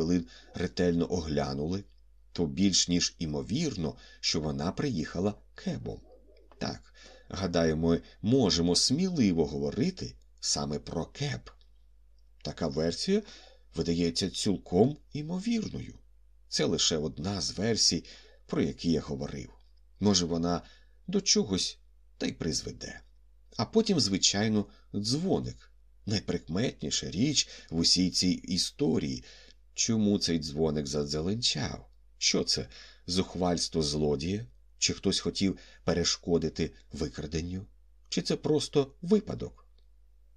хвилин ретельно оглянули, то більш ніж імовірно, що вона приїхала кебом. Так, гадаю, ми можемо сміливо говорити саме про кеб. Така версія видається цілком імовірною. Це лише одна з версій, про які я говорив. Може, вона до чогось та й призведе. А потім, звичайно, дзвоник найприкметніша річ в усій цій історії. Чому цей дзвоник задзеленчав? Що це? Зухвальство злодія? Чи хтось хотів перешкодити викраденню? Чи це просто випадок?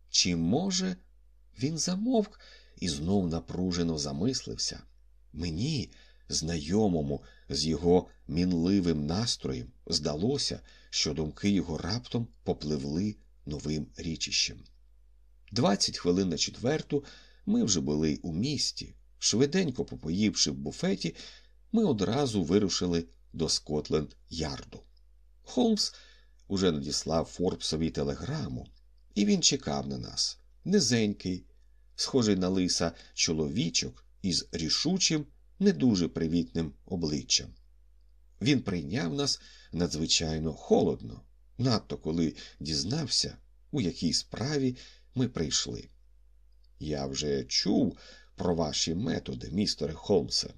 Чи може він замовк і знов напружено замислився? Мені, знайомому з його мінливим настроєм, здалося, що думки його раптом попливли новим річищем. Двадцять хвилин на четверту ми вже були у місті. Швиденько попоївши в буфеті, ми одразу вирушили до Скотленд Ярду. Холмс уже надіслав Форбсові телеграму, і він чекав на нас. Низенький, схожий на лиса чоловічок із рішучим, не дуже привітним обличчям. Він прийняв нас надзвичайно холодно, надто коли дізнався, у якій справі ми прийшли. Я вже чув про ваші методи, містере Холмсе,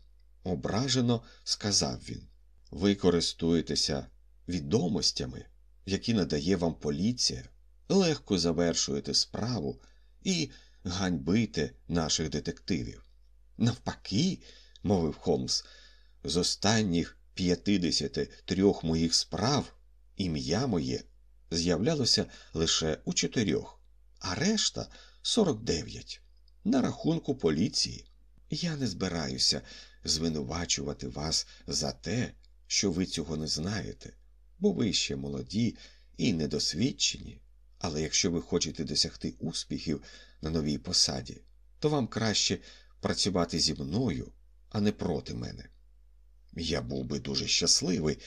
ображено сказав він. Ви користуєтеся відомостями, які надає вам поліція, легко завершуєте справу і ганьбите наших детективів. Навпаки, мовив Холмс, з останніх п'ятидесяти трьох моїх справ ім'я моє з'являлося лише у чотирьох, а решта 49. На рахунку поліції. Я не збираюся звинувачувати вас за те, що ви цього не знаєте, бо ви ще молоді і недосвідчені. Але якщо ви хочете досягти успіхів на новій посаді, то вам краще працювати зі мною, а не проти мене. Я був би дуже щасливий,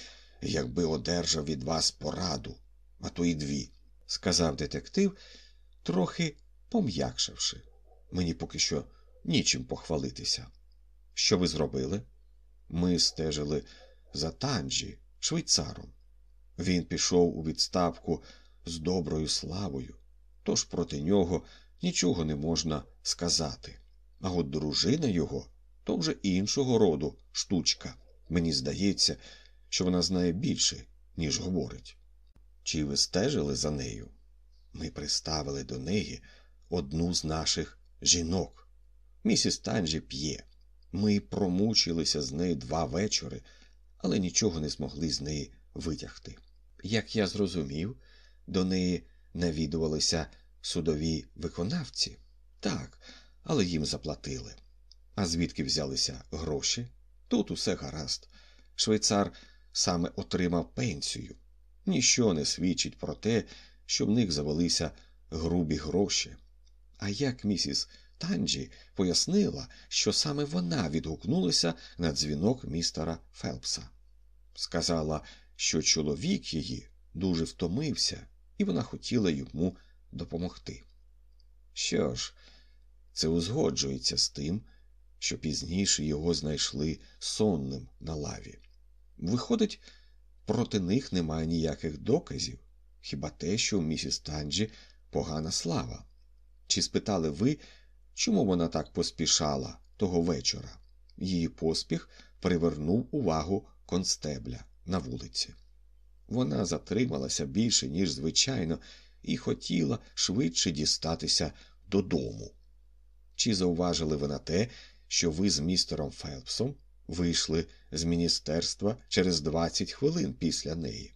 якби одержав від вас пораду, а то й дві, сказав детектив, трохи пом'якшивши. Мені поки що нічим похвалитися. Що ви зробили? Ми стежили за Танджі, швейцаром. Він пішов у відставку з доброю славою, тож проти нього нічого не можна сказати. А от дружина його то вже іншого роду штучка. Мені здається, що вона знає більше, ніж говорить. Чи ви стежили за нею? Ми приставили до неї одну з наших жінок. Місіс Танджі п'є. Ми промучилися з нею два вечори, але нічого не змогли з неї витягти. Як я зрозумів, до неї навідувалися судові виконавці. Так, але їм заплатили. А звідки взялися гроші? Тут усе гаразд. Швейцар саме отримав пенсію. Ніщо не свідчить про те, що в них завелися грубі гроші. А як місіс Танджі пояснила, що саме вона відгукнулася на дзвінок містера Фелпса. Сказала, що чоловік її дуже втомився, і вона хотіла йому допомогти. Що ж, це узгоджується з тим, що пізніше його знайшли сонним на лаві. Виходить, проти них немає ніяких доказів, хіба те, що у місіс Танджі погана слава. Чи спитали ви, чому вона так поспішала того вечора? Її поспіх привернув увагу констебля на вулиці. Вона затрималася більше, ніж звичайно, і хотіла швидше дістатися додому. Чи зауважили ви на те, що ви з містером Фелпсом вийшли з міністерства через 20 хвилин після неї,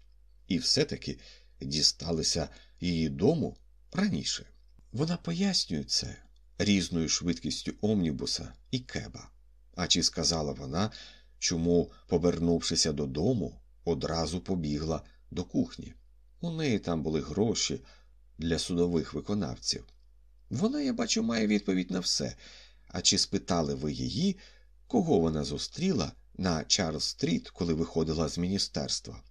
і все-таки дісталися її дому раніше? Вона пояснює це різною швидкістю омнібуса і кеба. А чи сказала вона, чому, повернувшися додому, одразу побігла до кухні? У неї там були гроші для судових виконавців. Вона, я бачу, має відповідь на все. А чи спитали ви її, кого вона зустріла на Чарльз Стріт, коли виходила з міністерства?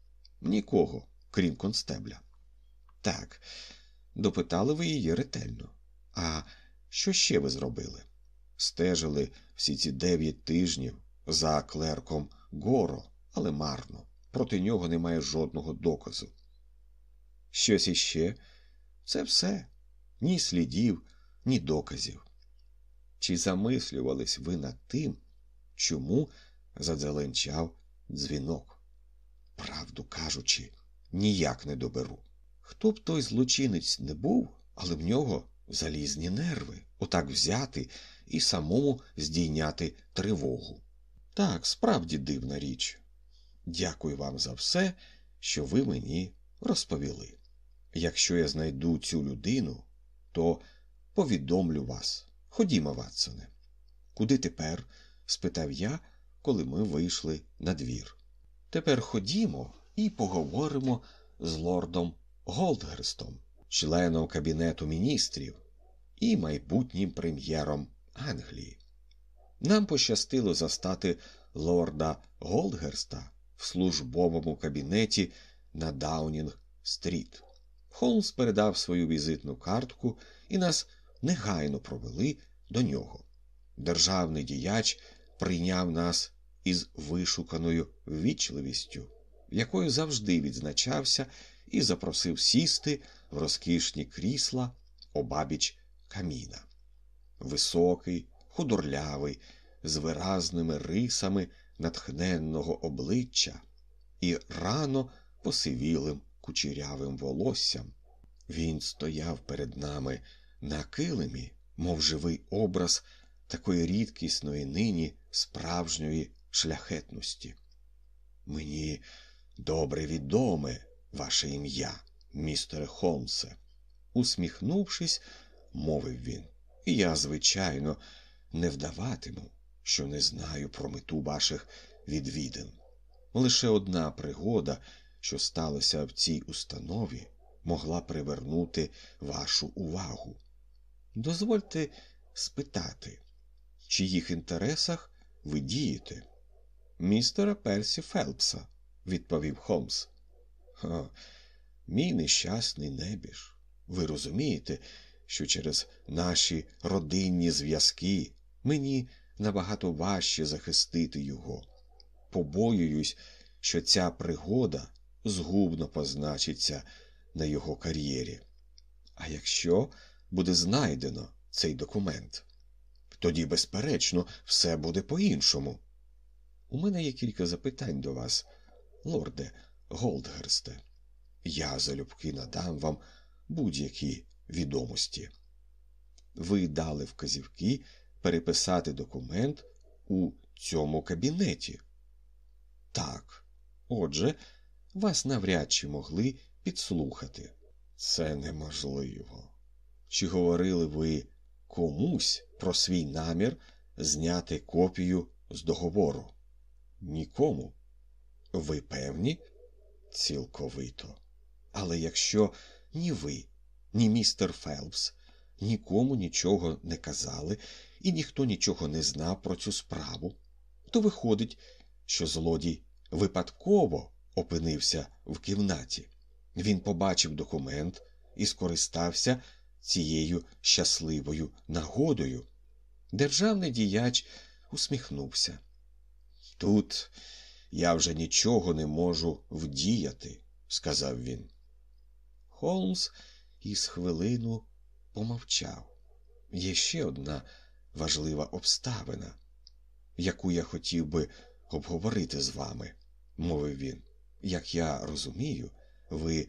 Нікого, крім констебля. Так, допитали ви її ретельно. А що ще ви зробили? стежили всі ці дев'ять тижнів за клерком Горо, але марно. Проти нього немає жодного доказу. Щось іще це все, ні слідів, ні доказів. Чи замислювались ви над тим, чому задзеленчав дзвінок? Правду кажучи, ніяк не доберу. Хто б той злочинець не був, але в нього залізні нерви, отак взяти і самому здійняти тривогу. Так, справді дивна річ. Дякую вам за все, що ви мені розповіли. Якщо я знайду цю людину, то повідомлю вас. Ходімо, Ватсоне. Куди тепер? спитав я, коли ми вийшли на двір. Тепер ходімо і поговоримо з лордом Голдгерстом, членом Кабінету міністрів і майбутнім прем'єром Англії. Нам пощастило застати лорда Голдгерста в службовому кабінеті на Даунінг Стріт. Холмс передав свою візитну картку і нас негайно провели до нього. Державний діяч прийняв нас із вишуканою ввічливістю, якою завжди відзначався, і запросив сісти в розкішні крісла обабіч каміна. Високий, худорлявий, з виразними рисами натхненного обличчя і рано посивілим кучерявим волоссям. Він стояв перед нами на килимі, мов живий образ такої рідкісної нині справжньої шляхетності. Мені добре відоме ваше ім'я, містере Холмсе, усміхнувшись, мовив він. Я, звичайно, не вдаватиму, що не знаю про мету ваших відвідин. Лише одна пригода, що сталося в цій установі, могла привернути вашу увагу. Дозвольте спитати, чиїх інтересах ви дієте? Містера Персі Фелпса, відповів Холмс. «Ха, Мій нещасний небіж. Ви розумієте, що через наші родинні зв'язки мені набагато важче захистити його. Побоююсь, що ця пригода згубно позначиться на його кар'єрі. А якщо буде знайдено цей документ, тоді, безперечно, все буде по-іншому. У мене є кілька запитань до вас, лорде Голдгерсте. Я залюбки надам вам будь-які відомості. Ви дали вказівки переписати документ у цьому кабінеті. Так, отже, вас навряд чи могли підслухати. Це неможливо. Чи говорили ви комусь про свій намір зняти копію з договору? Нікому. Ви певні? Цілковито. Але якщо ні ви, ні містер Фелпс нікому нічого не казали і ніхто нічого не знав про цю справу, то виходить, що злодій випадково опинився в кімнаті. Він побачив документ і скористався цією щасливою нагодою. Державний діяч усміхнувся. Тут я вже нічого не можу вдіяти, сказав він. Холмс із хвилину помовчав. Є ще одна важлива обставина, яку я хотів би обговорити з вами, мовив він. Як я розумію, ви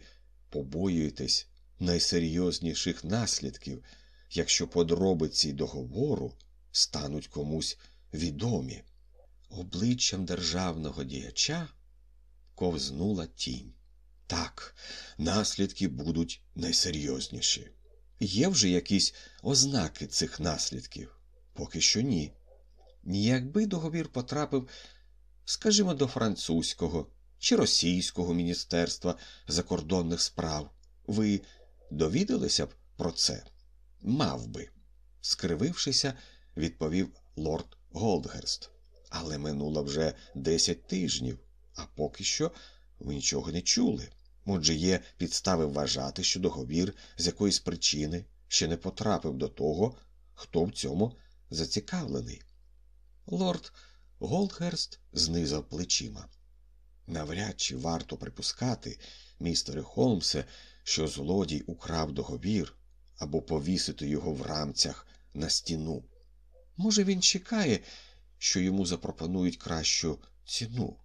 побоюєтесь найсерйозніших наслідків, якщо подробиці договору стануть комусь відомі. Обличчям державного діяча ковзнула тінь. Так, наслідки будуть найсерйозніші. Є вже якісь ознаки цих наслідків? Поки що ні. Якби договір потрапив, скажімо, до французького чи російського міністерства закордонних справ, ви довідалися б про це? Мав би, скривившися, відповів лорд Голдгерст. Але минуло вже десять тижнів, а поки що ви нічого не чули. Отже, є підстави вважати, що договір з якоїсь причини ще не потрапив до того, хто в цьому зацікавлений. Лорд Голдхерст знизав плечима. Навряд чи варто припускати, містере Холмсе, що злодій украв договір або повісити його в рамцях на стіну. Може, він чекає, що йому запропонують кращу ціну.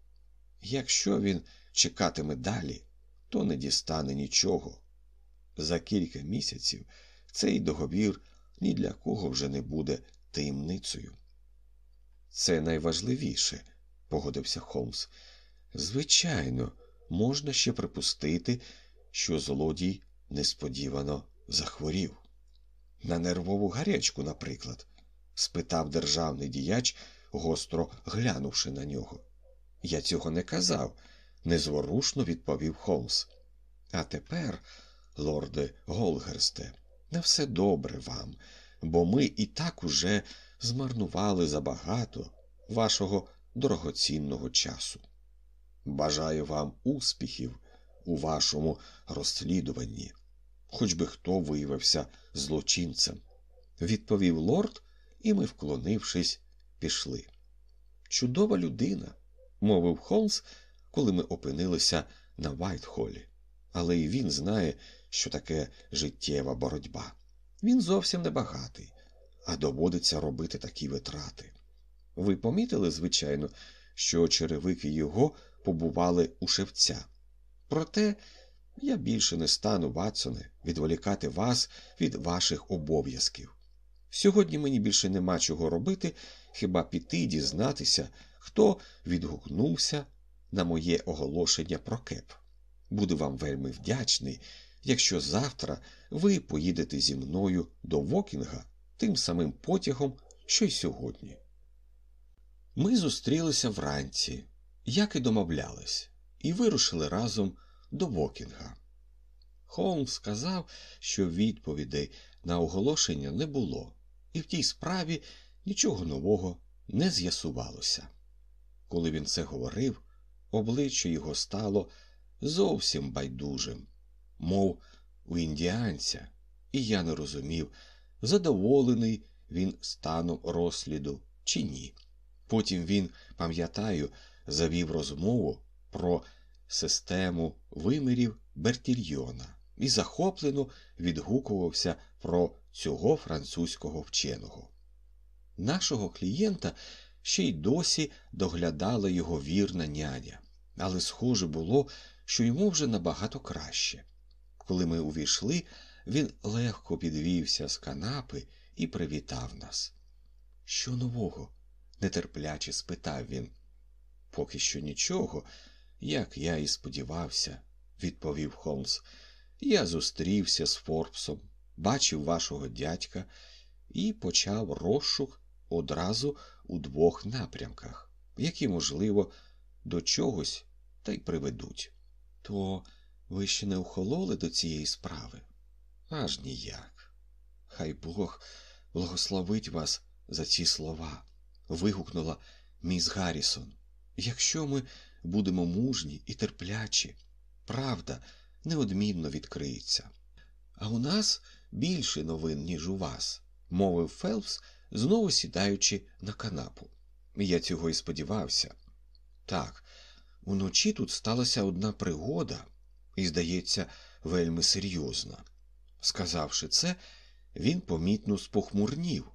Якщо він чекатиме далі, то не дістане нічого. За кілька місяців цей договір ні для кого вже не буде таємницею. Це найважливіше, погодився Холмс. Звичайно, можна ще припустити, що злодій несподівано захворів. На нервову гарячку, наприклад, спитав державний діяч, гостро глянувши на нього. Я цього не казав, незворушно відповів Холмс. А тепер, лорде Голгерсте, не все добре вам, бо ми і так уже змарнували забагато вашого дорогоцінного часу. Бажаю вам успіхів у вашому розслідуванні, хоч би хто виявився злочинцем, відповів лорд, і ми, вклонившись, пішли. Чудова людина, мовив Холмс, коли ми опинилися на Вайтхолі. Але і він знає, що таке життєва боротьба. Він зовсім не багатий, а доводиться робити такі витрати. Ви помітили, звичайно, що черевики його побували у шевця. Проте я більше не стану, Ватсоне, відволікати вас від ваших обов'язків. Сьогодні мені більше нема чого робити, хіба піти дізнатися, хто відгукнувся на моє оголошення про кеп. Буду вам вельми вдячний, якщо завтра ви поїдете зі мною до Вокінга тим самим потягом, що й сьогодні. Ми зустрілися вранці, як і домовлялись, і вирушили разом до Вокінга. Холмс сказав, що відповідей на оголошення не було, і в тій справі нічого нового не з'ясувалося. Коли він це говорив, обличчя його стало зовсім байдужим, мов у індіанця, і я не розумів, задоволений він станом розсліду чи ні. Потім він, пам'ятаю, завів розмову про систему вимірів Бертільйона і захоплено відгукувався про цього французького вченого. Нашого клієнта ще й досі доглядала його вірна няня, але схоже було, що йому вже набагато краще. Коли ми увійшли, він легко підвівся з канапи і привітав нас. Що нового? нетерпляче спитав він. Поки що нічого, як я і сподівався, відповів Холмс. Я зустрівся з Форбсом, бачив вашого дядька і почав розшук одразу у двох напрямках, які, можливо, до чогось та й приведуть. То ви ще не охололи до цієї справи? Аж ніяк. Хай Бог благословить вас за ці слова. вигукнула міс Гаррісон. Якщо ми будемо мужні і терплячі, правда неодмінно відкриється. А у нас більше новин, ніж у вас, мовив Фелпс, знову сідаючи на канапу. Я цього і сподівався. Так, уночі тут сталася одна пригода, і, здається, вельми серйозна. Сказавши це, він помітно спохмурнів,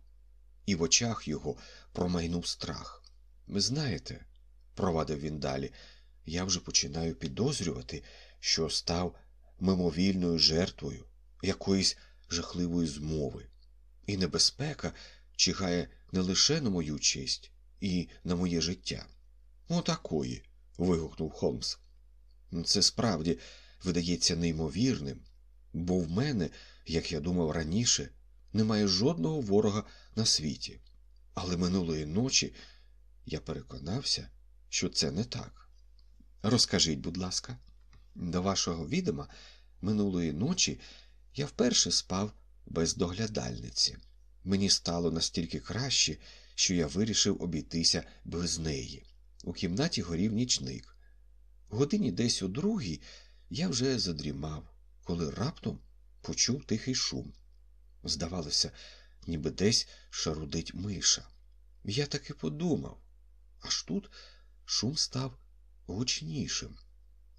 і в очах його промайнув страх. Ви знаєте, провадив він далі, я вже починаю підозрювати, що став мимовільною жертвою якоїсь жахливої змови, і небезпека чихає не лише на мою честь і на моє життя. Отакої. вигукнув Холмс. Це справді видається неймовірним, бо в мене, як я думав раніше, немає жодного ворога на світі. Але минулої ночі я переконався, що це не так. Розкажіть, будь ласка, до вашого відома, минулої ночі я вперше спав без доглядальниці. Мені стало настільки краще, що я вирішив обійтися без неї. У кімнаті горів нічник. Годині десь у другій я вже задрімав, коли раптом почув тихий шум. Здавалося, ніби десь шарудить миша. Я таки подумав. Аж тут шум став гучнішим,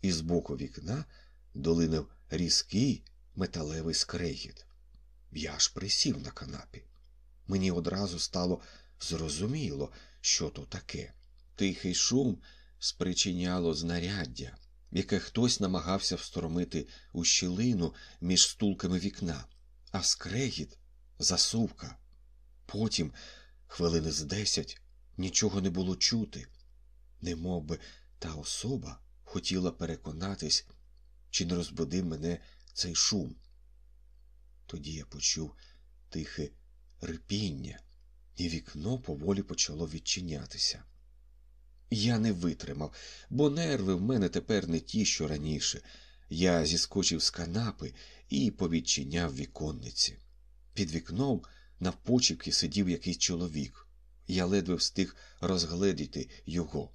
і з боку вікна долинув різкий металевий скрегіт. Я аж присів на канапі. Мені одразу стало зрозуміло, що то таке. Тихий шум спричиняло знаряддя, яке хтось намагався встромити у щілину між стулками вікна, а скрегіт засувка. Потім, хвилини з десять, нічого не було чути, немов би та особа хотіла переконатись, чи не розбудив мене цей шум. Тоді я почув тихе рипіння, і вікно поволі почало відчинятися. Я не витримав, бо нерви в мене тепер не ті, що раніше. Я зіскочив з канапи і повідчиняв віконниці. Під вікном навпочіпки сидів якийсь чоловік. Я ледве встиг розгледіти його,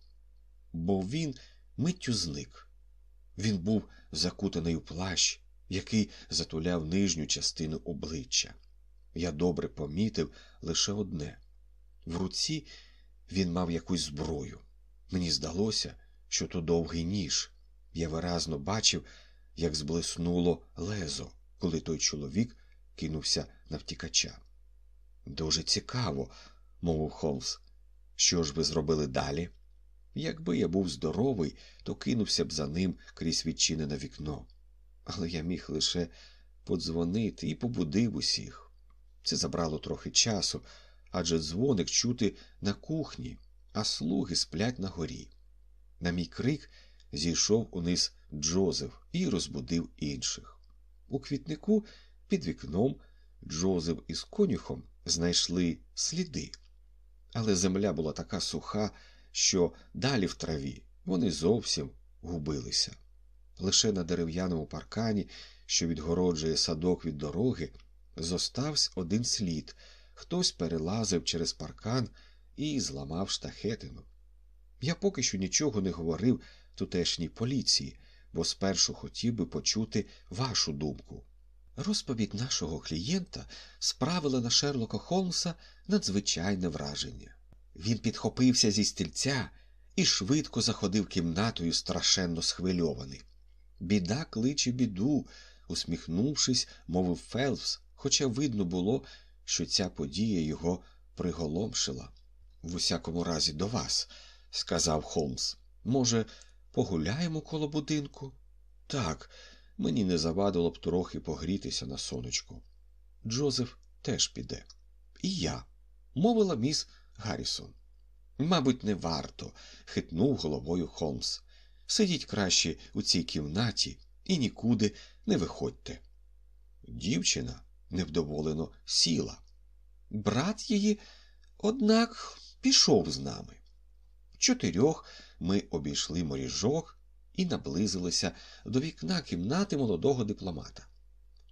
бо він миттю зник. Він був закутаний у плащ, який затуляв нижню частину обличчя. Я добре помітив лише одне в руці він мав якусь зброю. Мені здалося, що то довгий ніж. Я виразно бачив, як зблиснуло лезо, коли той чоловік кинувся на втікача. Дуже цікаво, мовив Холмс. Що ж ви зробили далі? Якби я був здоровий, то кинувся б за ним крізь відчинене вікно. Але я міг лише подзвонити і побудив усіх. Це забрало трохи часу, адже дзвоник чути на кухні, а слуги сплять на горі. На мій крик зійшов униз Джозеф і розбудив інших. У квітнику під вікном Джозеф із конюхом знайшли сліди, але земля була така суха, що далі в траві вони зовсім губилися. Лише на дерев'яному паркані, що відгороджує садок від дороги, зостався один слід. Хтось перелазив через паркан і зламав штахетину. Я поки що нічого не говорив тутешній поліції, бо спершу хотів би почути вашу думку. Розповідь нашого клієнта справила на Шерлока Холмса надзвичайне враження. Він підхопився зі стільця і швидко заходив кімнатою страшенно схвильований. Біда кличе біду, усміхнувшись, мовив Фелпс, хоча видно було, що ця подія його приголомшила. В усякому разі, до вас, сказав Холмс. Може, погуляємо коло будинку? Так, мені не завадило б трохи погрітися на сонечку. Джозеф теж піде. І я, мовила міс Гаррісон. Мабуть, не варто, хитнув головою Холмс. Сидіть краще у цій кімнаті і нікуди не виходьте. Дівчина невдоволено сіла. Брат її, однак, пішов з нами. Чотирьох ми обійшли моріжок і наблизилися до вікна кімнати молодого дипломата.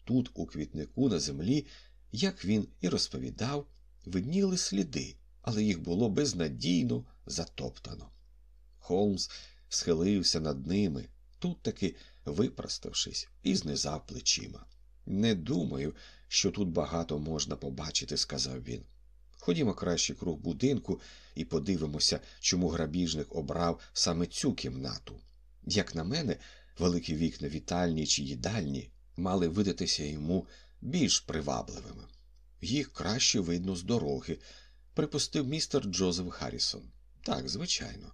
Тут, у квітнику на землі, як він і розповідав, видніли сліди, але їх було безнадійно затоптано. Холмс схилився над ними, тут таки випроставшись, і знизав плечима. Не думаю, що тут багато можна побачити, сказав він. Ходімо краще круг будинку і подивимося, чому грабіжник обрав саме цю кімнату. Як на мене, великі вікна вітальні чи їдальні мали видатися йому більш привабливими. Їх краще видно з дороги, припустив містер Джозеф Харрісон. Так, звичайно.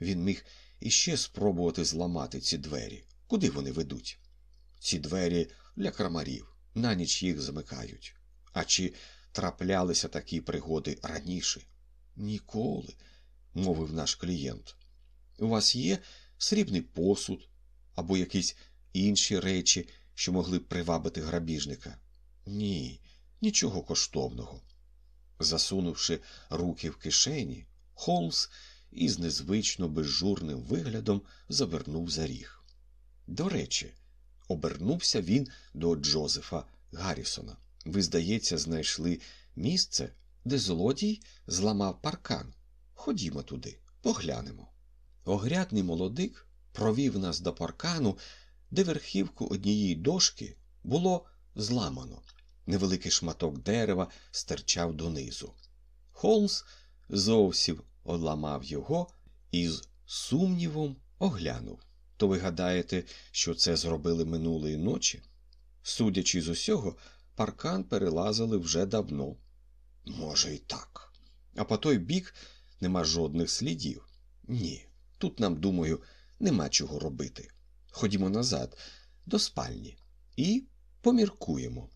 Він міг іще спробувати зламати ці двері. Куди вони ведуть? Ці двері для крамарів, на ніч їх замикають. А чи траплялися такі пригоди раніше? Ніколи, мовив наш клієнт. У вас є срібний посуд або якісь інші речі, що могли б привабити грабіжника? Ні, нічого коштовного. Засунувши руки в кишені, Холмс із незвично безжурним виглядом завернув за ріг. До речі, обернувся він до Джозефа Гаррісона. Ви, здається, знайшли місце, де злодій зламав паркан. Ходімо туди, поглянемо. Огрядний молодик провів нас до паркану, де верхівку однієї дошки було зламано. Невеликий шматок дерева стирчав донизу. Холмс зовсім одламав його і з сумнівом оглянув. То ви гадаєте, що це зробили минулої ночі? Судячи з усього, паркан перелазили вже давно. Може, і так. А по той бік нема жодних слідів. Ні, тут нам, думаю, нема чого робити. Ходімо назад, до спальні, і поміркуємо.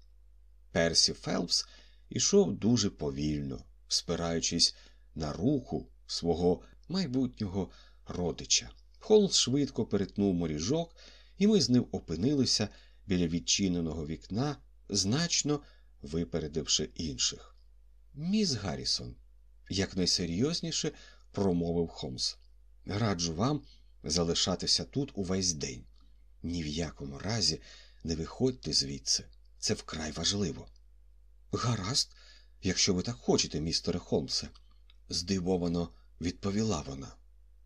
Персі Фелпс ішов дуже повільно, спираючись на руку свого майбутнього родича. Холмс швидко перетнув моріжок, і ми з ним опинилися біля відчиненого вікна, значно випередивши інших. Міс Гаррісон, якнайсерйозніше промовив Холмс. Раджу вам залишатися тут увесь день. Ні в якому разі не виходьте звідси. Це вкрай важливо. Гаразд, якщо ви так хочете, містере Холмсе, здивовано відповіла вона.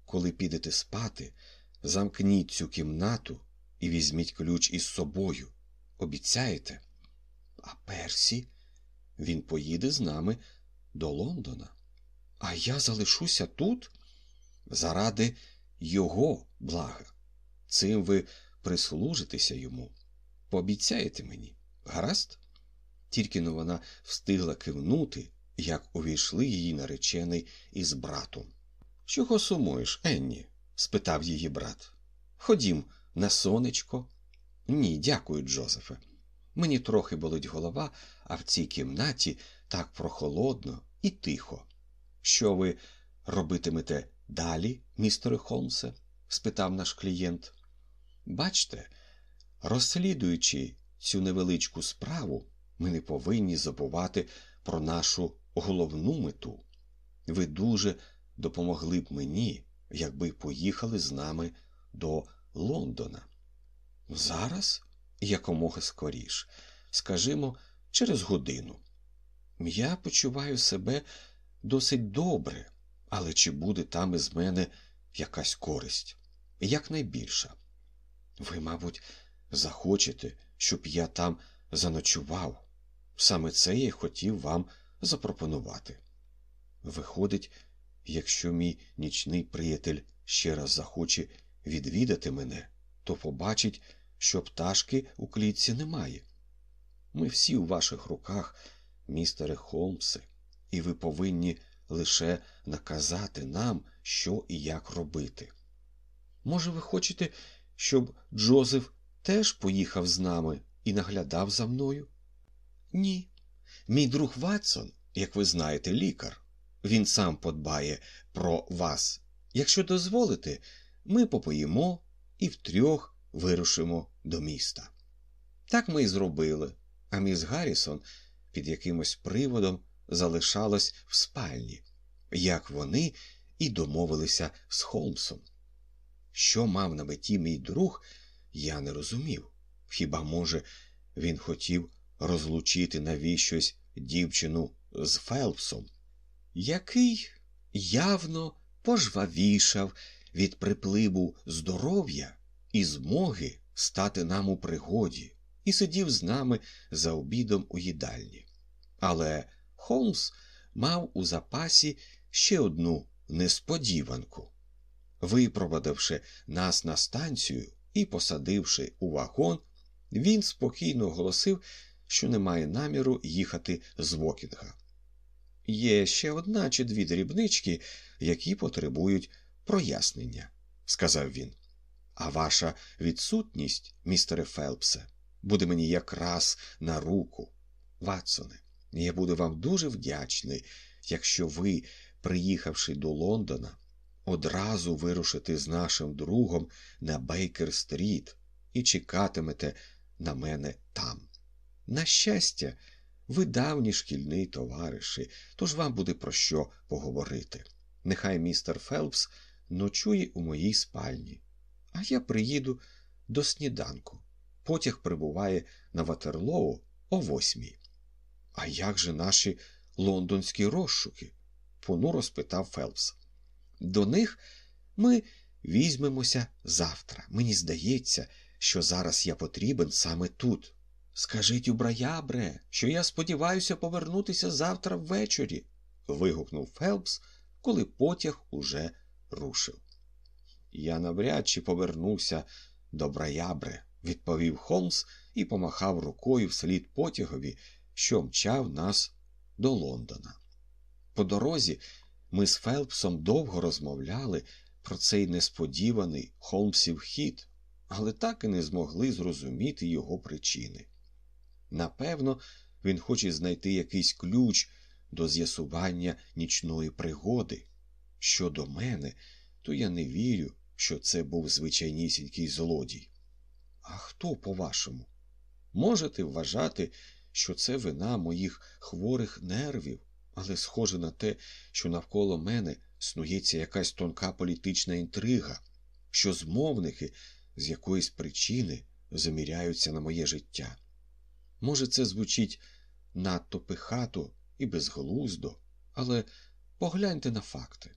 Коли підете спати, замкніть цю кімнату і візьміть ключ із собою. Обіцяєте? А Персі, він поїде з нами до Лондона. А я залишуся тут заради його блага. Цим ви прислужитеся йому. Пообіцяєте мені, гаразд? Тільки но вона встигла кивнути, як увійшли її наречений із братом. Чого сумуєш, Енні? спитав її брат. Ходім на сонечко. Ні, дякую, Джозефе. Мені трохи болить голова, а в цій кімнаті так прохолодно і тихо. Що ви робитимете далі, містере Холмсе? спитав наш клієнт. Бачте, розслідуючи цю невеличку справу, ми не повинні забувати про нашу головну мету. Ви дуже допомогли б мені, якби поїхали з нами до Лондона. Зараз якомога скоріш, скажімо, через годину. Я почуваю себе досить добре, але чи буде там із мене якась користь? Якнайбільша. Ви, мабуть, захочете, щоб я там заночував. Саме це я й хотів вам запропонувати. Виходить, якщо мій нічний приятель ще раз захоче відвідати мене, то побачить, що пташки у клітці немає. Ми всі у ваших руках, містере Холмсе, і ви повинні лише наказати нам, що і як робити. Може, ви хочете, щоб Джозеф теж поїхав з нами і наглядав за мною? Ні. Мій друг Ватсон, як ви знаєте, лікар. Він сам подбає про вас. Якщо дозволите, ми попоїмо і втрьох вирушимо до міста. Так ми й зробили, а міс Гаррісон під якимось приводом залишалась в спальні, як вони і домовилися з Холмсом. Що мав на меті мій друг, я не розумів. Хіба, може, він хотів розлучити навіщось дівчину з Фелпсом, який явно пожвавішав від припливу здоров'я і змоги стати нам у пригоді, і сидів з нами за обідом у їдальні. Але Холмс мав у запасі ще одну несподіванку. Випроводивши нас на станцію і посадивши у вагон, він спокійно оголосив, що не має наміру їхати з Вокінга. Є ще одна чи дві дрібнички, які потребують прояснення, сказав він. А ваша відсутність, містере Фелпсе, буде мені якраз на руку. Ватсоне, я буду вам дуже вдячний, якщо ви, приїхавши до Лондона, одразу вирушите з нашим другом на Бейкер-стріт і чекатимете на мене там. На щастя, ви давні шкільні товариші, тож вам буде про що поговорити. Нехай містер Фелпс ночує у моїй спальні, а я приїду до сніданку. Потяг прибуває на Ватерлоу о восьмій. А як же наші лондонські розшуки? понуро спитав Фелпс. До них ми візьмемося завтра. Мені здається, що зараз я потрібен саме тут. Скажіть у браябре, що я сподіваюся повернутися завтра ввечері. вигукнув Фелпс, коли потяг уже рушив. Я навряд чи повернуся до браябре, відповів Холмс і помахав рукою вслід потягові, що мчав нас до Лондона. По дорозі ми з Фелпсом довго розмовляли про цей несподіваний Холмсів хід, але так і не змогли зрозуміти його причини. Напевно, він хоче знайти якийсь ключ до з'ясування нічної пригоди. Щодо мене, то я не вірю, що це був звичайнісінький злодій. А хто, по-вашому? Можете вважати, що це вина моїх хворих нервів, але схоже на те, що навколо мене снується якась тонка політична інтрига, що змовники з якоїсь причини заміряються на моє життя. Може, це звучить надто пихато і безглуздо, але погляньте на факти.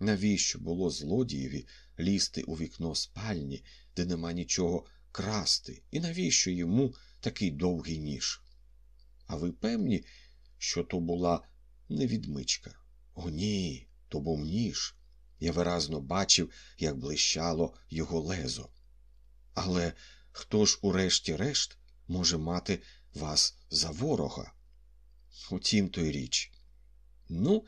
Навіщо було злодієві лізти у вікно спальні, де нема нічого красти, і навіщо йому такий довгий ніж? А ви певні, що то була не відмичка? О, ні, то був ніж. Я виразно бачив, як блищало його лезо. Але хто ж, урешті-решт, може мати вас за ворога? Утім, то й річ. Ну,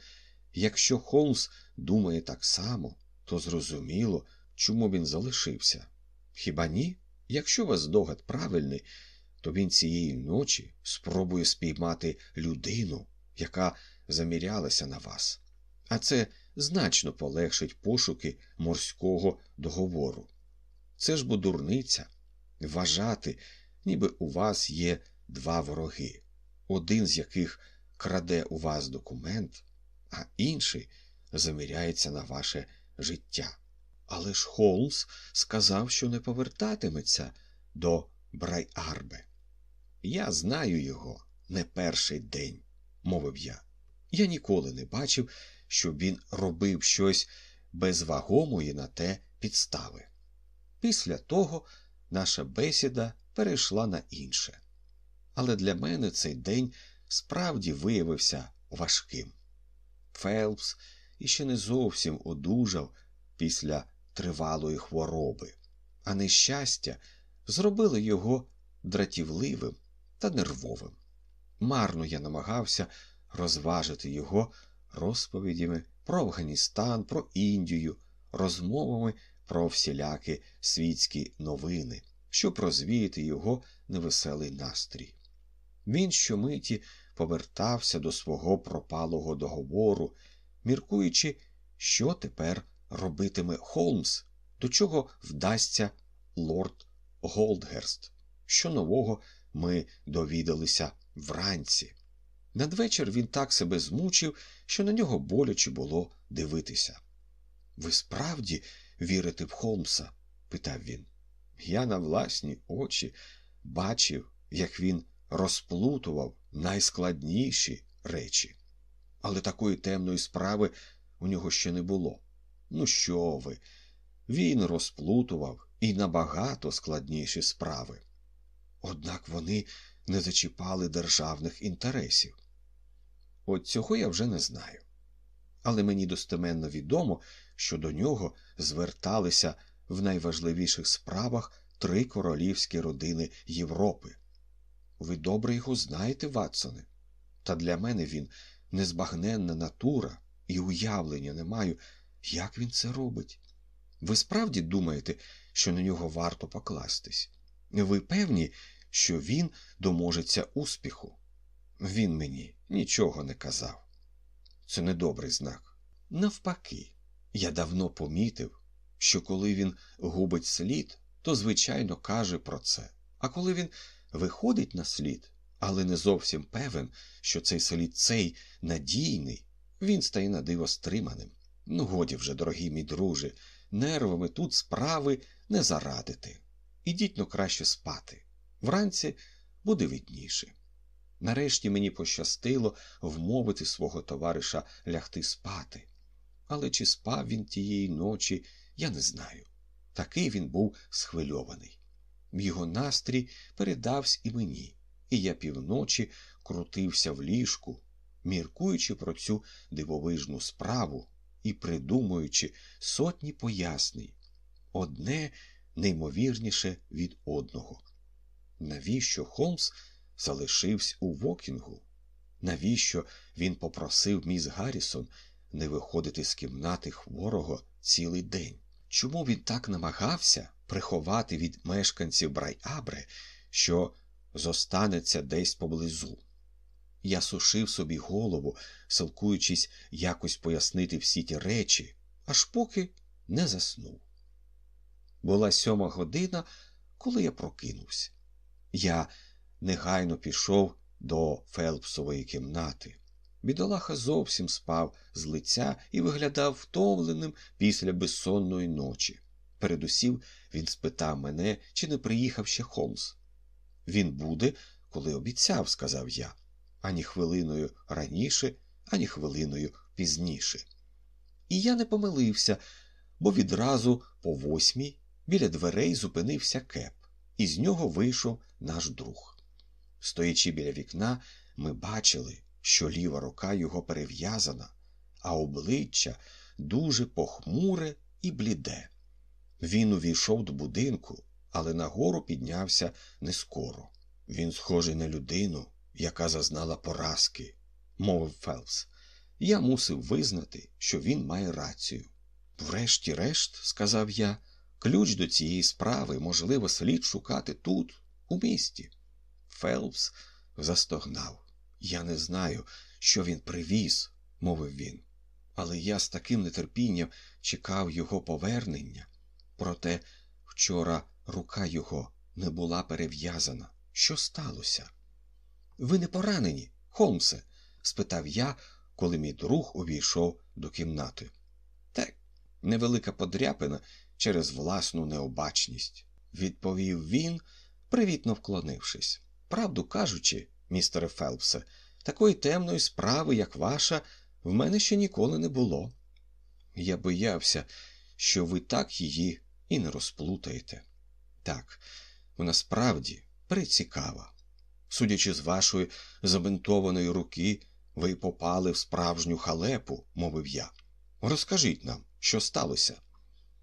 якщо Холмс думає так само, то зрозуміло, чому він залишився. Хіба ні? Якщо вас догад правильний, то він цієї ночі спробує спіймати людину, яка замірялася на вас. А це значно полегшить пошуки морського договору. Це ж бо дурниця вважати, ніби у вас є два вороги, один з яких краде у вас документ, а інший заміряється на ваше життя. Але ж Холмс сказав, що не повертатиметься до Брайарбе. Я знаю його не перший день, мовив я. Я ніколи не бачив, щоб він робив щось без вагомої на те підстави. Після того наша бесіда перейшла на інше. Але для мене цей день справді виявився важким. Фелпс іще не зовсім одужав після тривалої хвороби, а нещастя зробили його дратівливим та нервовим. Марно я намагався розважити його розповідями про Афганістан, про Індію, розмовами про всілякі світські новини, щоб розвіяти його невеселий настрій. Він щомиті повертався до свого пропалого договору, міркуючи, що тепер робитиме Холмс, до чого вдасться лорд Голдгерст. Що нового ми довідалися вранці. Надвечір він так себе змучив, що на нього боляче було дивитися. Ви справді вірите в Холмса? питав він. Я на власні очі бачив, як він розплутував найскладніші речі. Але такої темної справи у нього ще не було. Ну, що ви? Він розплутував і набагато складніші справи. Однак вони не зачіпали державних інтересів. От цього я вже не знаю. Але мені достеменно відомо, що до нього зверталися в найважливіших справах три королівські родини Європи. Ви добре його знаєте, Ватсоне, та для мене він незбагненна натура і уявлення не маю, як він це робить. Ви справді думаєте, що на нього варто покластись? Ви певні, що він доможеться успіху? Він мені нічого не казав. Це недобрий знак. Навпаки, я давно помітив, що коли він губить слід, то звичайно каже про це. А коли він виходить на слід, але не зовсім певен, що цей слід цей надійний, він стає на диво стриманим. Ну, годі вже, дорогі мій друже, нервами тут справи не зарадити. Ідіть ну краще спати. Вранці буде видніше. Нарешті мені пощастило вмовити свого товариша лягти спати. Але чи спав він тієї ночі, я не знаю. Такий він був схвильований. Його настрій передався і мені. і я півночі крутився в ліжку, міркуючи про цю дивовижну справу і придумуючи сотні пояснень, одне неймовірніше від одного. Навіщо Холмс залишився у Вокінгу? Навіщо він попросив міс Гаррісон не виходити з кімнати хворого цілий день? Чому він так намагався приховати від мешканців Брайабре, що зостанеться десь поблизу? Я сушив собі голову, силкуючись якось пояснити всі ті речі, аж поки не заснув. Була сьома година, коли я прокинувся. Я негайно пішов до Фелпсової кімнати. Бідолаха зовсім спав з лиця і виглядав втомленим після безсонної ночі. Передусім він спитав мене, чи не приїхав ще Холмс. Він буде, коли обіцяв, сказав я, ані хвилиною раніше, ані хвилиною пізніше. І я не помилився, бо відразу по восьмій біля дверей зупинився кеп, і з нього вийшов наш друг. Стоячи біля вікна, ми бачили, що ліва рука його перев'язана, а обличчя дуже похмуре і бліде. Він увійшов до будинку, але нагору піднявся не скоро. Він схожий на людину, яка зазнала поразки, мовив Фелпс. Я мусив визнати, що він має рацію. Врешті-решт, сказав я, ключ до цієї справи, можливо, слід шукати тут, у місті. Фелпс застогнав. Я не знаю, що він привіз, мовив він, але я з таким нетерпінням чекав його повернення. Проте вчора рука його не була перев'язана. Що сталося? Ви не поранені, Холмсе? спитав я, коли мій друг увійшов до кімнати. Так, невелика подряпина через власну необачність, відповів він, привітно вклонившись. Правду кажучи, містере Фелпсе, такої темної справи, як ваша, в мене ще ніколи не було. Я боявся, що ви так її і не розплутаєте. Так, вона справді прицікава. Судячи з вашої забинтованої руки, ви попали в справжню халепу, мовив я. Розкажіть нам, що сталося.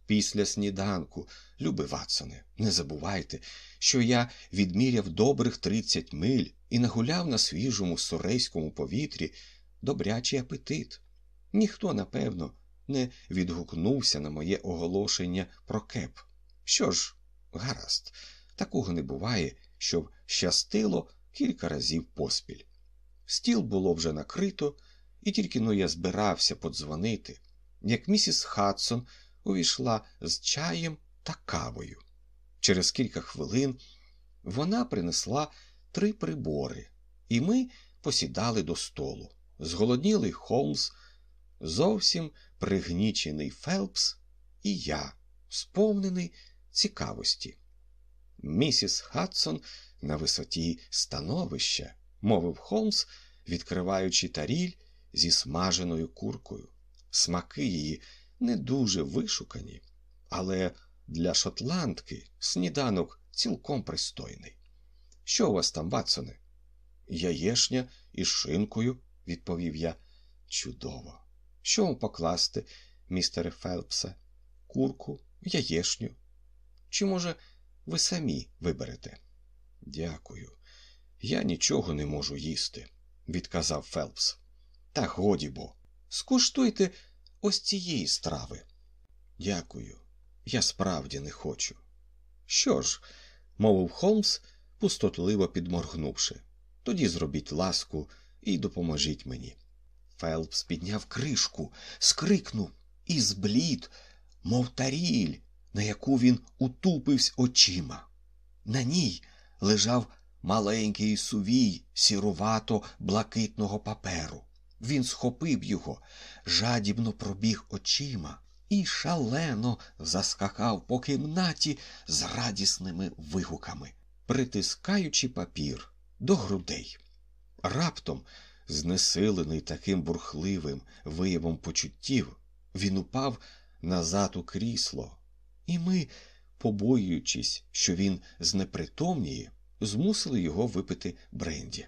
Після сніданку, любий Ватсоне, не забувайте, що я відміряв добрих тридцять миль і нагуляв на свіжому суррейському повітрі добрячий апетит. Ніхто, напевно, не відгукнувся на моє оголошення про кеп. Що ж, гаразд, такого не буває, щоб щастило кілька разів поспіль. Стіл було вже накрито, і тільки-но я збирався подзвонити, як місіс Хадсон увійшла з чаєм та кавою. Через кілька хвилин вона принесла три прибори, і ми посідали до столу. Зголоднілий Холмс, зовсім пригнічений Фелпс і я, сповнений цікавості. Місіс Хадсон на висоті становища, мовив Холмс, відкриваючи таріль зі смаженою куркою. Смаки її не дуже вишукані, але для шотландки сніданок цілком пристойний. Що у вас там, Ватсоне? Яєшня із шинкою, відповів я. Чудово. Що вам покласти, містере Фелпсе? Курку, яєшню? Чи, може, ви самі виберете? Дякую. Я нічого не можу їсти, відказав Фелпс. Та годі бо. Скуштуйте ось цієї страви. Дякую. Я справді не хочу. Що ж, мовив Холмс, пустотливо підморгнувши. Тоді зробіть ласку і допоможіть мені. Фелпс підняв кришку, скрикнув і зблід, мов таріль, на яку він утупився очима. На ній лежав маленький сувій сірувато блакитного паперу. Він схопив його, жадібно пробіг очима і шалено заскакав по кімнаті з радісними вигуками, притискаючи папір до грудей. Раптом, знесилений таким бурхливим виявом почуттів, він упав назад у крісло, і ми, побоюючись, що він знепритомніє, змусили його випити бренді.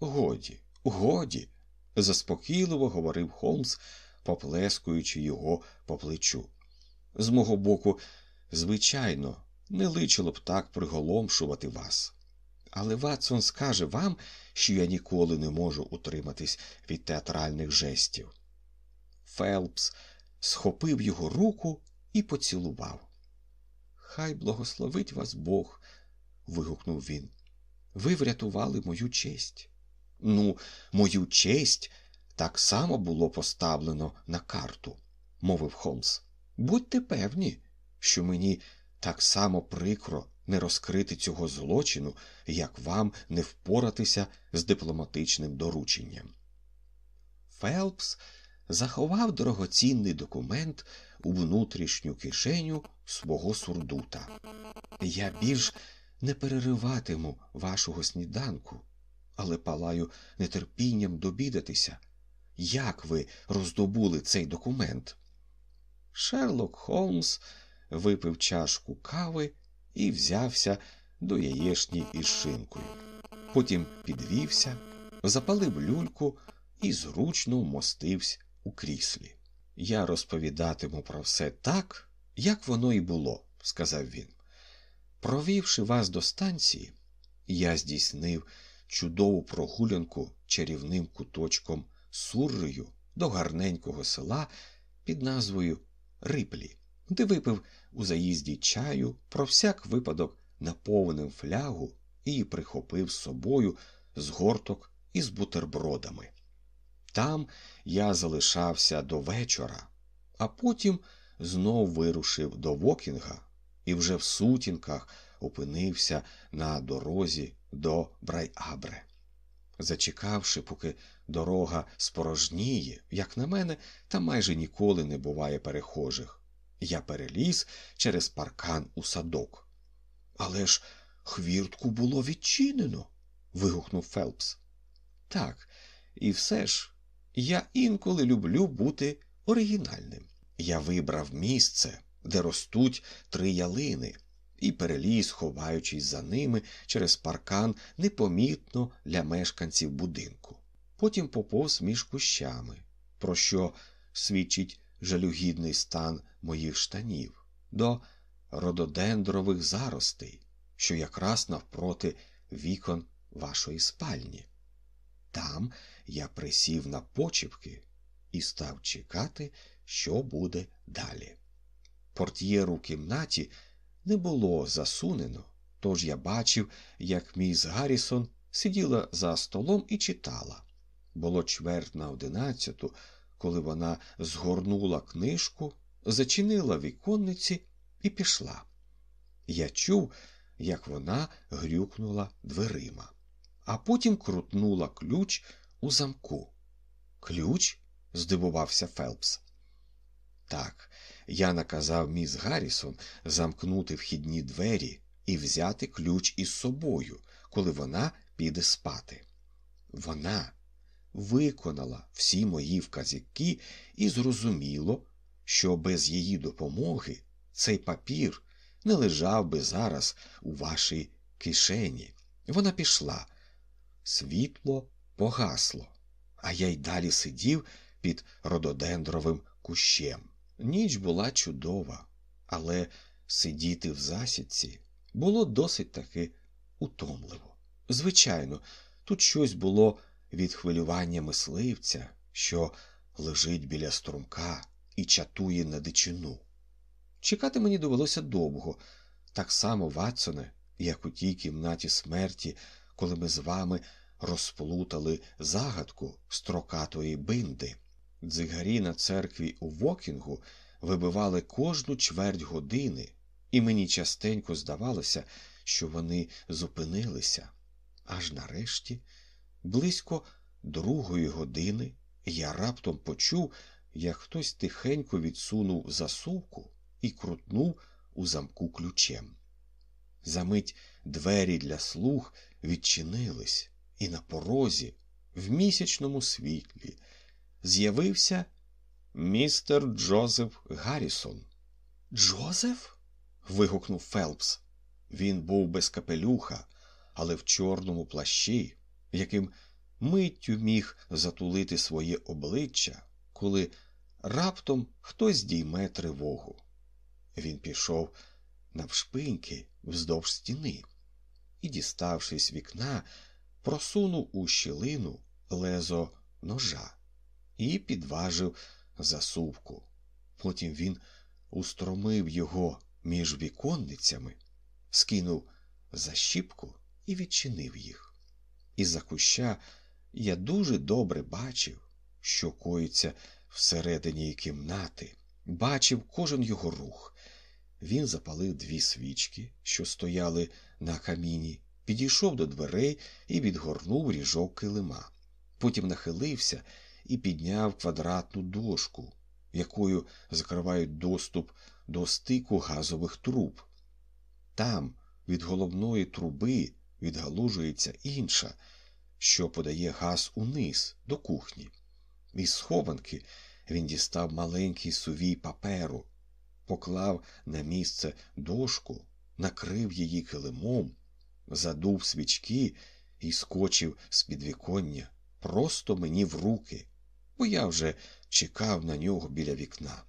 Годі, годі, заспокійливо говорив Холмс, поплескуючи його по плечу. З мого боку, звичайно, не личило б так приголомшувати вас. Але Ватсон скаже вам, що я ніколи не можу утриматись від театральних жестів. Фелпс схопив його руку і поцілував. Хай благословить вас Бог. вигукнув він. Ви врятували мою честь. Ну, мою честь так само було поставлено на карту, мовив Холмс. Будьте певні, що мені так само прикро не розкрити цього злочину, як вам не впоратися з дипломатичним дорученням. Фелпс заховав дорогоцінний документ у внутрішню кишеню свого сурдута. Я більш не перериватиму вашого сніданку, але палаю нетерпінням добідатися, як ви роздобули цей документ. Шерлок Холмс випив чашку кави і взявся до яєшні із шинкою. Потім підвівся, запалив люльку і зручно вмостився у кріслі. Я розповідатиму про все так, як воно і було, сказав він. Провівши вас до станції, я здійснив чудову прогулянку чарівним куточком Суррою до гарненького села під назвою Риплі, де випив у заїзді чаю, про всяк випадок наповнив флягу і прихопив з собою з горток із бутербродами. Там я залишався до вечора, а потім знов вирушив до Вокінга і вже в сутінках опинився на дорозі до Брайабре. Зачекавши, поки дорога спорожніє, як на мене, там майже ніколи не буває перехожих. Я переліз через паркан у садок. Але ж хвіртку було відчинено. вигукнув Фелпс. Так, і все ж я інколи люблю бути оригінальним. Я вибрав місце, де ростуть три ялини, і переліз, ховаючись за ними через паркан непомітно для мешканців будинку. Потім поповз між кущами, про що свідчить жалюгідний стан моїх штанів, до рододендрових заростей, що якраз навпроти вікон вашої спальні. Там я присів на почіпки і став чекати, що буде далі. Портьєру в кімнаті не було засунено, тож я бачив, як міс Гаррісон сиділа за столом і читала. Було чверть на одинадцяту, коли вона згорнула книжку, зачинила віконниці і пішла. Я чув, як вона грюкнула дверима, а потім крутнула ключ у замку. Ключ? здивувався Фелпс. Так, я наказав міс Гаррісон замкнути вхідні двері і взяти ключ із собою, коли вона піде спати. Вона виконала всі мої вказівки і зрозуміло, що без її допомоги цей папір не лежав би зараз у вашій кишені. Вона пішла. Світло погасло, а я й далі сидів під рододендровим кущем. Ніч була чудова, але сидіти в засідці було досить таки утомливо. Звичайно, тут щось було від хвилювання мисливця, що лежить біля струмка і чатує на дичину. Чекати мені довелося довго, так само, Ватсоне, як у тій кімнаті смерті, коли ми з вами розплутали загадку строкатої бинди. Дзигарі на церкві у Вокінгу вибивали кожну чверть години, і мені частенько здавалося, що вони зупинилися. Аж нарешті, близько другої години, я раптом почув, як хтось тихенько відсунув засувку і крутнув у замку ключем. Замить двері для слуг відчинились, і на порозі, в місячному світлі, з'явився містер Джозеф Гаррісон. Джозеф? вигукнув Фелпс. Він був без капелюха, але в чорному плащі, яким миттю міг затулити своє обличчя, коли раптом хтось дійме тривогу. Він пішов навшпиньки вздовж стіни і, діставшись вікна, просунув у щілину лезо ножа і підважив засувку. Потім він устромив його між віконницями, скинув защіпку і відчинив їх. Із за куща я дуже добре бачив, що коїться всередині кімнати, бачив кожен його рух. Він запалив дві свічки, що стояли на каміні, підійшов до дверей і відгорнув ріжок килима. Потім нахилився і підняв квадратну дошку, якою закривають доступ до стику газових труб. Там від головної труби відгалужується інша, що подає газ униз до кухні. Із схованки він дістав маленький сувій паперу, поклав на місце дошку, накрив її килимом, задув свічки і скочив з підвіконня просто мені в руки, бо я вже чекав на нього біля вікна.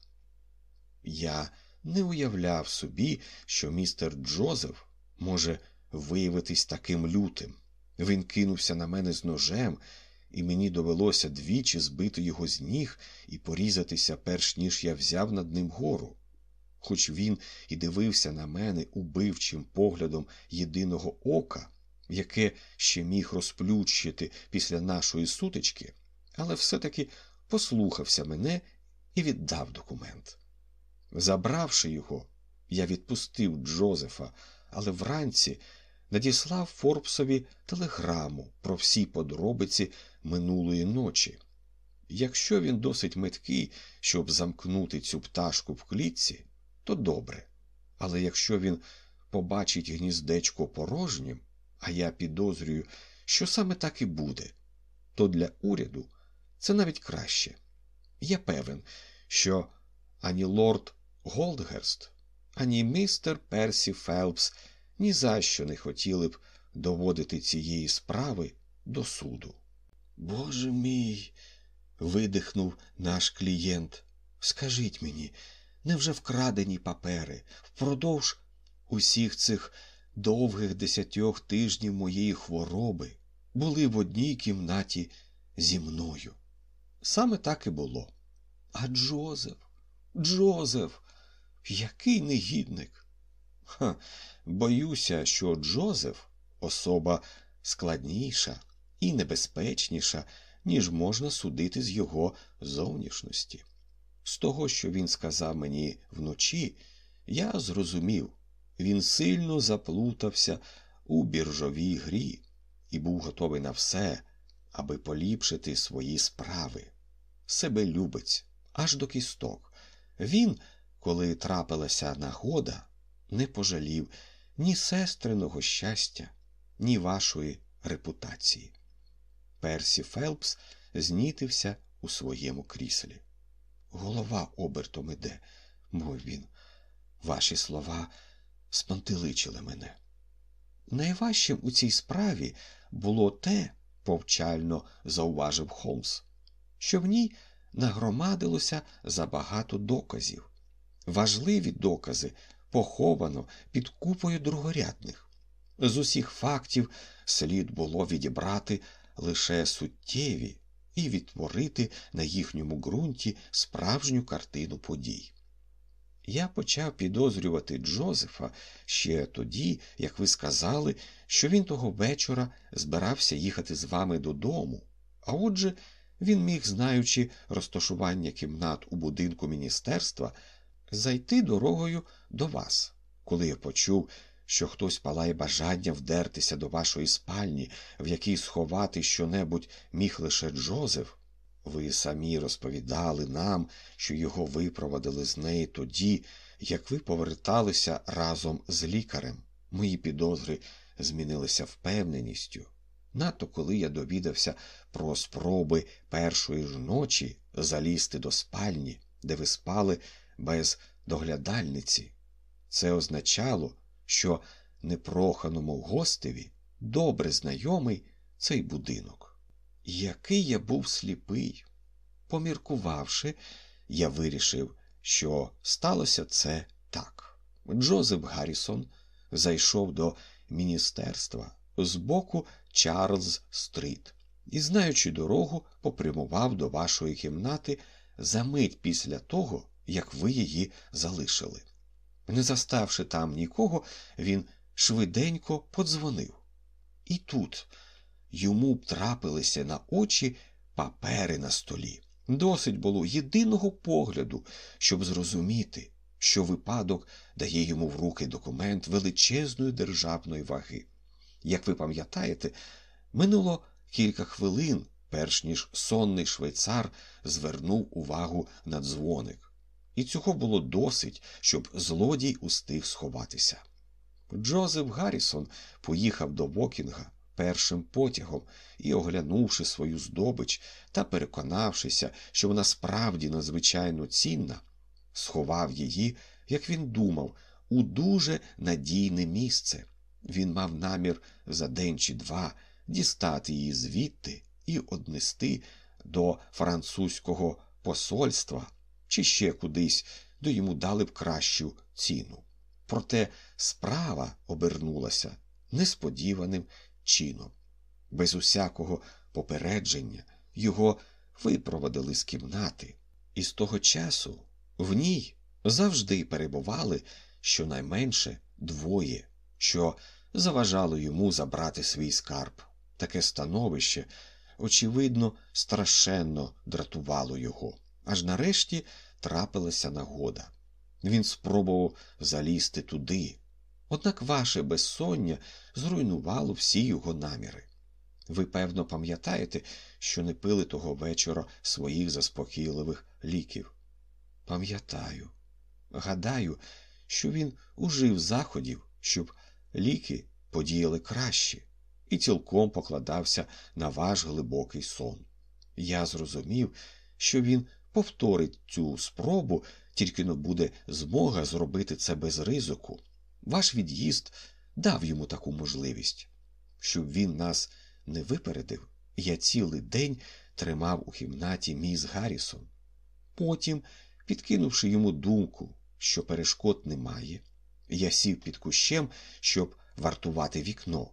Я не уявляв собі, що містер Джозеф може виявитись таким лютим. Він кинувся на мене з ножем, і мені довелося двічі збити його з ніг і порізатися, перш ніж я взяв над ним гору. Хоч він і дивився на мене убивчим поглядом єдиного ока, яке ще міг розплющити після нашої сутички, але все-таки послухався мене і віддав документ. Забравши його, я відпустив Джозефа, але вранці надіслав Форбсові телеграму про всі подробиці минулої ночі. Якщо він досить меткий, щоб замкнути цю пташку в клітці, то добре. Але якщо він побачить гніздечко порожнім, а я підозрюю, що саме так і буде, то для уряду це навіть краще. Я певен, що ані лорд Голдгерст, ані містер Персі Фелпс ні за що не хотіли б доводити цієї справи до суду. Боже мій. видихнув наш клієнт. Скажіть мені, невже вкрадені папери впродовж усіх цих довгих десятьох тижнів моєї хвороби були в одній кімнаті зі мною? Саме так і було. А Джозеф, Джозеф, який негідник. Ха, Боюся, що Джозеф особа складніша і небезпечніша, ніж можна судити з його зовнішності. З того, що він сказав мені вночі, я зрозумів, він сильно заплутався у біржовій грі і був готовий на все, аби поліпшити свої справи. Себе любить аж до кісток. Він, коли трапилася нагода, не пожалів ні сестриного щастя, ні вашої репутації. Персі Фелпс знітився у своєму кріслі. Голова обертом іде, мов він. Ваші слова спантеличили мене. Найважчим у цій справі було те, повчально зауважив Холмс, що в ній нагромадилося забагато доказів. Важливі докази поховано під купою другорядних. З усіх фактів слід було відібрати лише суттєві і відтворити на їхньому ґрунті справжню картину подій. Я почав підозрювати Джозефа ще тоді, як ви сказали, що він того вечора збирався їхати з вами додому, а отже, він міг, знаючи розташування кімнат у будинку міністерства, зайти дорогою до вас, коли я почув, що хтось палає бажання вдертися до вашої спальні, в якій сховати щонебудь міг лише Джозеф. Ви самі розповідали нам, що його випровадили з неї тоді, як ви поверталися разом з лікарем. Мої підозри змінилися впевненістю. Надто коли я довідався про спроби першої ж ночі залізти до спальні, де ви спали без доглядальниці. Це означало, що непроханому гостеві добре знайомий цей будинок. Який я був сліпий. Поміркувавши, я вирішив, що сталося це так. Джозеф Гаррісон зайшов до міністерства з боку Чарльз Стріт і, знаючи дорогу, попрямував до вашої кімнати за мить після того, як ви її залишили. Не заставши там нікого, він швиденько подзвонив. І тут йому б трапилися на очі папери на столі. Досить було єдиного погляду, щоб зрозуміти, що випадок дає йому в руки документ величезної державної ваги. Як ви пам'ятаєте, минуло кілька хвилин, перш ніж сонний швейцар звернув увагу на дзвоник, і цього було досить, щоб злодій устиг сховатися. Джозеф Гаррісон поїхав до Вокінга першим потягом і, оглянувши свою здобич та переконавшися, що вона справді надзвичайно цінна, сховав її, як він думав, у дуже надійне місце. Він мав намір за день чи два дістати її звідти і однести до французького посольства чи ще кудись, де йому дали б кращу ціну. Проте справа обернулася несподіваним чином. Без усякого попередження його випроводили з кімнати, і з того часу в ній завжди перебували щонайменше двоє, що заважало йому забрати свій скарб. Таке становище, очевидно, страшенно дратувало його, аж нарешті трапилася нагода. Він спробував залізти туди, однак ваше безсоння зруйнувало всі його наміри. Ви, певно, пам'ятаєте, що не пили того вечора своїх заспокійливих ліків. Пам'ятаю, гадаю, що він ужив заходів, щоб ліки подіяли краще, і цілком покладався на ваш глибокий сон. Я зрозумів, що він повторить цю спробу, тільки но буде змога зробити це без ризику. Ваш від'їзд дав йому таку можливість, щоб він нас не випередив, я цілий день тримав у кімнаті міс Гаррісон. Потім, підкинувши йому думку, що перешкод немає, я сів під кущем, щоб вартувати вікно.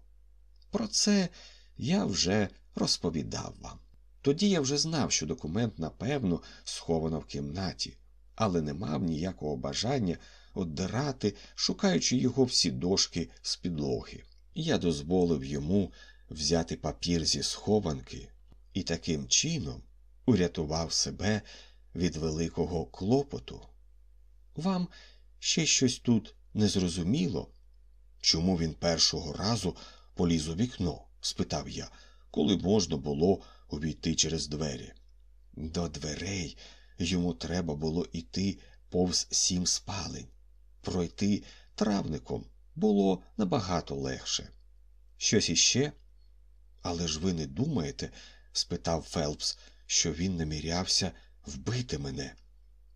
Про це я вже розповідав вам. Тоді я вже знав, що документ, напевно, сховано в кімнаті, але не мав ніякого бажання оддирати, шукаючи його всі дошки з підлоги. Я дозволив йому взяти папір зі схованки і таким чином урятував себе від великого клопоту. Вам ще щось тут не зрозуміло? Чому він першого разу поліз у вікно? спитав я, коли можна було увійти через двері. До дверей йому треба було йти повз сім спалень. Пройти травником було набагато легше. Щось іще? Але ж ви не думаєте, спитав Фелпс, що він намірявся вбити мене.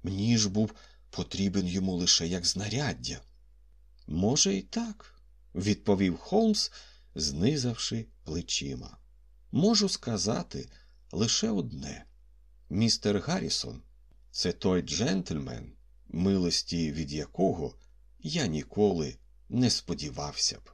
Мені ж був потрібен йому лише як знаряддя. Може, і так, відповів Холмс, знизавши плечима. Можу сказати лише одне. Містер Гаррісон це той джентльмен, милості від якого я ніколи не сподівався б.